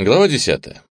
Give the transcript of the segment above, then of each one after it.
Глава десятая.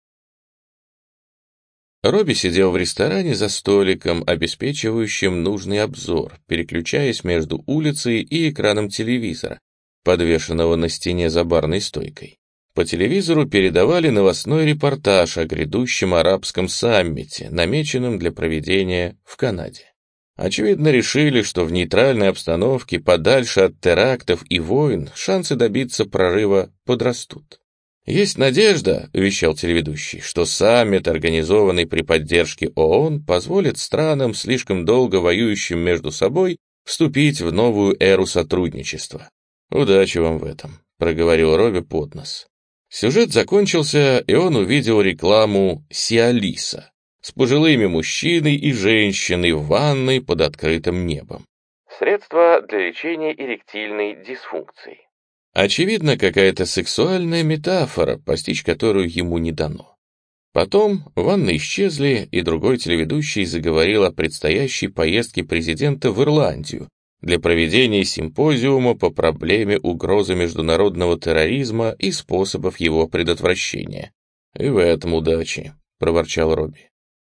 Робби сидел в ресторане за столиком, обеспечивающим нужный обзор, переключаясь между улицей и экраном телевизора, подвешенного на стене за барной стойкой. По телевизору передавали новостной репортаж о грядущем арабском саммите, намеченном для проведения в Канаде. Очевидно, решили, что в нейтральной обстановке, подальше от терактов и войн, шансы добиться прорыва подрастут. «Есть надежда», — вещал телеведущий, «что саммит, организованный при поддержке ООН, позволит странам, слишком долго воюющим между собой, вступить в новую эру сотрудничества. Удачи вам в этом», — проговорил Робби под нос. Сюжет закончился, и он увидел рекламу «Сиалиса» с пожилыми мужчиной и женщиной в ванной под открытым небом. Средства для лечения эректильной дисфункции. Очевидно, какая-то сексуальная метафора, постичь которую ему не дано. Потом ванны исчезли, и другой телеведущий заговорил о предстоящей поездке президента в Ирландию для проведения симпозиума по проблеме угрозы международного терроризма и способов его предотвращения. «И в этом удачи», — проворчал Робби.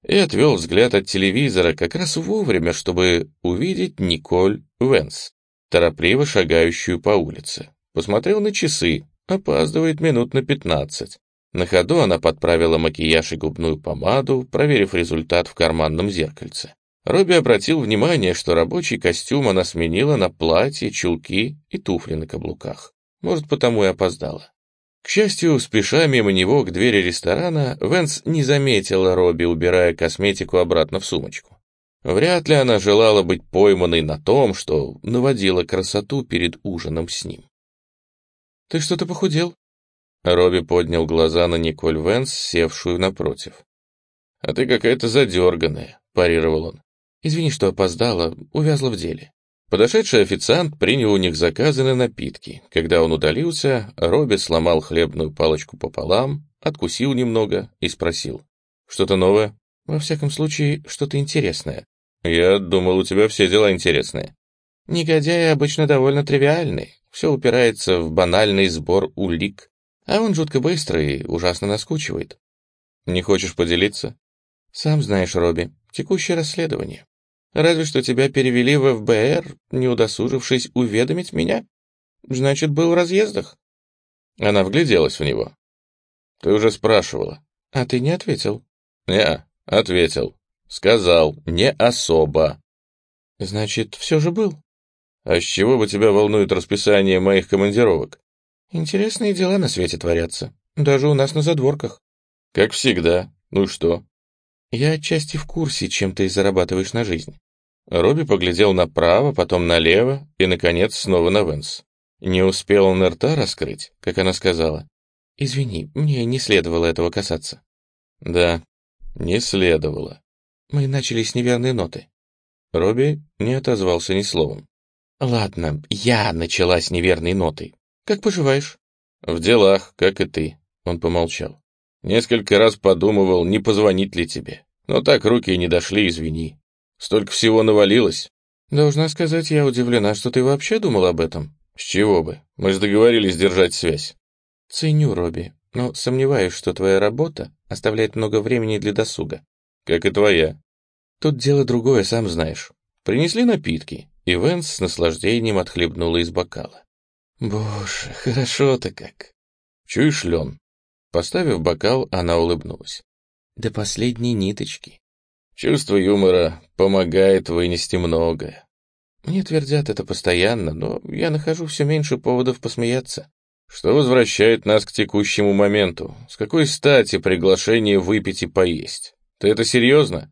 И отвел взгляд от телевизора как раз вовремя, чтобы увидеть Николь Венс, торопливо шагающую по улице. Посмотрел на часы, опаздывает минут на пятнадцать. На ходу она подправила макияж и губную помаду, проверив результат в карманном зеркальце. Робби обратил внимание, что рабочий костюм она сменила на платье, чулки и туфли на каблуках. Может, потому и опоздала. К счастью, спеша мимо него к двери ресторана, Венс не заметила Робби, убирая косметику обратно в сумочку. Вряд ли она желала быть пойманной на том, что наводила красоту перед ужином с ним. «Ты что-то похудел?» Робби поднял глаза на Николь Венс, севшую напротив. «А ты какая-то задерганная», — парировал он. «Извини, что опоздала, увязла в деле». Подошедший официант принял у них заказы на напитки. Когда он удалился, Робби сломал хлебную палочку пополам, откусил немного и спросил. «Что-то новое?» «Во всяком случае, что-то интересное». «Я думал, у тебя все дела интересные». «Негодяи обычно довольно тривиальны. Все упирается в банальный сбор улик, а он жутко быстрый и ужасно наскучивает. Не хочешь поделиться? Сам знаешь, Робби, текущее расследование. Разве что тебя перевели в ФБР, не удосужившись уведомить меня. Значит, был в разъездах. Она вгляделась в него. Ты уже спрашивала. А ты не ответил? Не, ответил. Сказал, не особо. Значит, все же был. А с чего бы тебя волнует расписание моих командировок? Интересные дела на свете творятся. Даже у нас на задворках. Как всегда. Ну что? Я отчасти в курсе, чем ты зарабатываешь на жизнь. Робби поглядел направо, потом налево и, наконец, снова на Венс. Не успел он рта раскрыть, как она сказала. «Извини, мне не следовало этого касаться». «Да, не следовало». Мы начали с неверной ноты. Робби не отозвался ни словом. «Ладно, я начала с неверной нотой. Как поживаешь?» «В делах, как и ты», — он помолчал. «Несколько раз подумывал, не позвонить ли тебе. Но так руки и не дошли, извини. Столько всего навалилось». «Должна сказать, я удивлена, что ты вообще думал об этом». «С чего бы? Мы же договорились держать связь». «Ценю, Робби, но сомневаюсь, что твоя работа оставляет много времени для досуга». «Как и твоя». «Тут дело другое, сам знаешь. Принесли напитки, и с наслаждением отхлебнула из бокала. «Боже, хорошо-то как!» «Чуешь, Лен?» Поставив бокал, она улыбнулась. «До последней ниточки». «Чувство юмора помогает вынести многое». Мне твердят это постоянно, но я нахожу все меньше поводов посмеяться. Что возвращает нас к текущему моменту? С какой стати приглашение выпить и поесть? Ты это серьезно?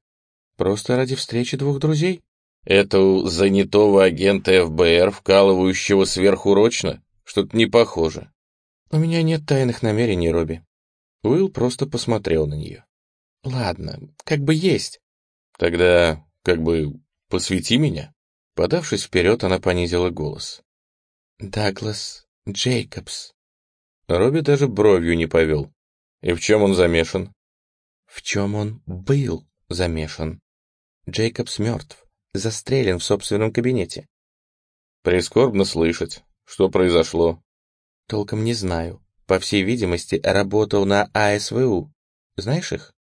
Просто ради встречи двух друзей. Это у занятого агента ФБР, вкалывающего сверхурочно? Что-то не похоже. У меня нет тайных намерений, Робби. Уилл просто посмотрел на нее. Ладно, как бы есть. Тогда, как бы, посвяти меня. Подавшись вперед, она понизила голос. Даглас Джейкобс. Робби даже бровью не повел. И в чем он замешан? В чем он был замешан. Джейкобс мертв застрелен в собственном кабинете. Прискорбно слышать. Что произошло? Толком не знаю. по всей видимости, работал на АСВУ. Знаешь их?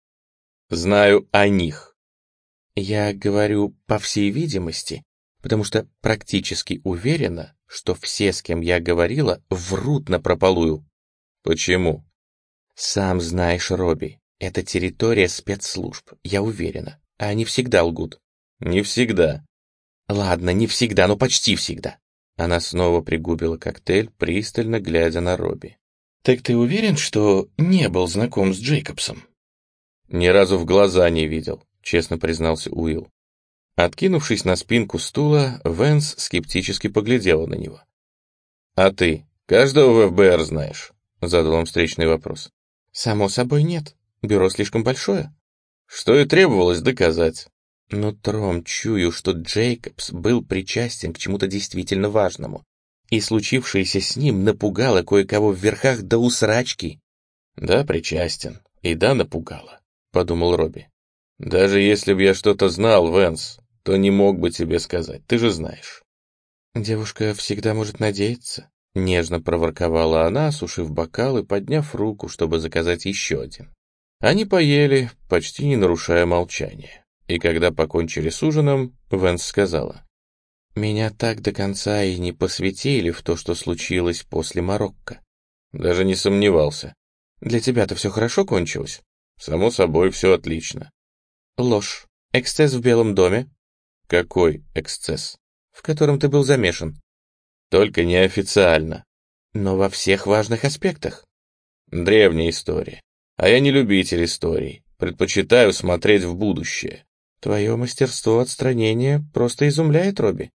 Знаю о них. Я говорю «по всей видимости», потому что практически уверена, что все, с кем я говорила, врут напропалую. Почему? Сам знаешь, Робби, это территория спецслужб, я уверена. А они всегда лгут. Не всегда. Ладно, не всегда, но почти всегда. Она снова пригубила коктейль, пристально глядя на Робби. «Так ты уверен, что не был знаком с Джейкобсом?» «Ни разу в глаза не видел», — честно признался Уилл. Откинувшись на спинку стула, Венс скептически поглядела на него. «А ты каждого в ФБР знаешь?» — задал он встречный вопрос. «Само собой нет. Бюро слишком большое». «Что и требовалось доказать». Но Тром чую, что Джейкобс был причастен к чему-то действительно важному, и случившееся с ним напугало кое-кого в верхах до усрачки. «Да, причастен, и да, напугало», — подумал Робби. «Даже если бы я что-то знал, Венс, то не мог бы тебе сказать, ты же знаешь». «Девушка всегда может надеяться», — нежно проворковала она, осушив бокал и подняв руку, чтобы заказать еще один. Они поели, почти не нарушая молчания. И когда покончили с ужином, Венс сказала, «Меня так до конца и не посвятили в то, что случилось после Марокко». Даже не сомневался. «Для тебя-то все хорошо кончилось?» «Само собой, все отлично». «Ложь. Эксцесс в Белом доме?» «Какой эксцесс?» «В котором ты был замешан». «Только неофициально». «Но во всех важных аспектах». «Древняя история. А я не любитель историй. Предпочитаю смотреть в будущее. Твое мастерство отстранения просто изумляет, Робби.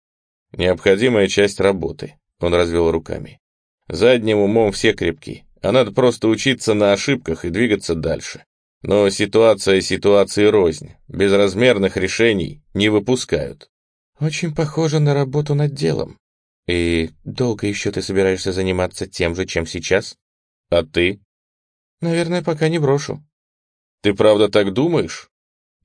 Необходимая часть работы, он развел руками. Задним умом все крепки, а надо просто учиться на ошибках и двигаться дальше. Но ситуация ситуации рознь, безразмерных решений не выпускают. Очень похоже на работу над делом. И долго еще ты собираешься заниматься тем же, чем сейчас? А ты? Наверное, пока не брошу. Ты правда так думаешь?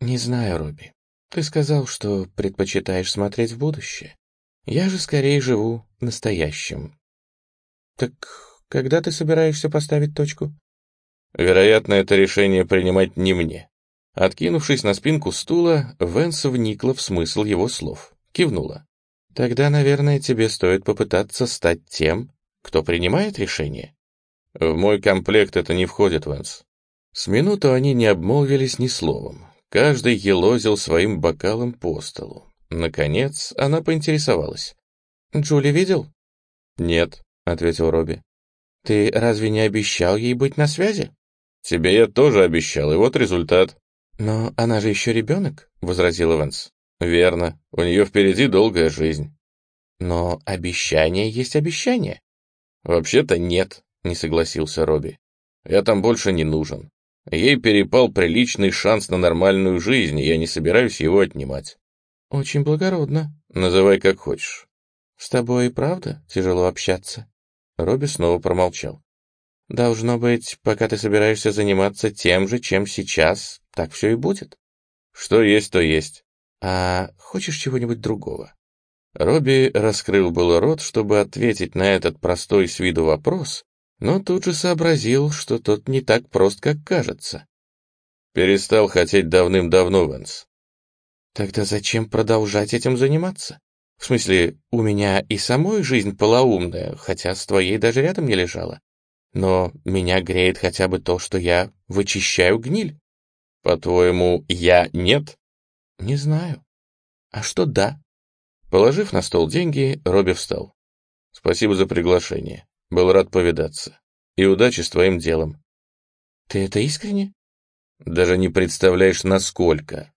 Не знаю, Робби. Ты сказал, что предпочитаешь смотреть в будущее. Я же скорее живу настоящим. Так когда ты собираешься поставить точку? Вероятно, это решение принимать не мне. Откинувшись на спинку стула, Венс вникла в смысл его слов. Кивнула. Тогда, наверное, тебе стоит попытаться стать тем, кто принимает решение. В мой комплект это не входит, Венс. С минуту они не обмолвились ни словом. Каждый елозил своим бокалом по столу. Наконец, она поинтересовалась. «Джули видел?» «Нет», — ответил Робби. «Ты разве не обещал ей быть на связи?» «Тебе я тоже обещал, и вот результат». «Но она же еще ребенок», — возразил Эванс. «Верно, у нее впереди долгая жизнь». «Но обещание есть обещание». «Вообще-то нет», — не согласился Робби. «Я там больше не нужен. Ей перепал приличный шанс на нормальную жизнь, и я не собираюсь его отнимать». «Очень благородно. Называй как хочешь». «С тобой и правда тяжело общаться?» Робби снова промолчал. «Должно быть, пока ты собираешься заниматься тем же, чем сейчас, так все и будет». «Что есть, то есть». «А хочешь чего-нибудь другого?» Робби раскрыл было рот, чтобы ответить на этот простой с виду вопрос, но тут же сообразил, что тот не так прост, как кажется. Перестал хотеть давным-давно, Венс. Тогда зачем продолжать этим заниматься? В смысле, у меня и самой жизнь полоумная, хотя с твоей даже рядом не лежала. Но меня греет хотя бы то, что я вычищаю гниль. По-твоему, я нет? Не знаю. А что да? Положив на стол деньги, Робби встал. «Спасибо за приглашение. Был рад повидаться. И удачи с твоим делом». «Ты это искренне?» «Даже не представляешь, насколько»,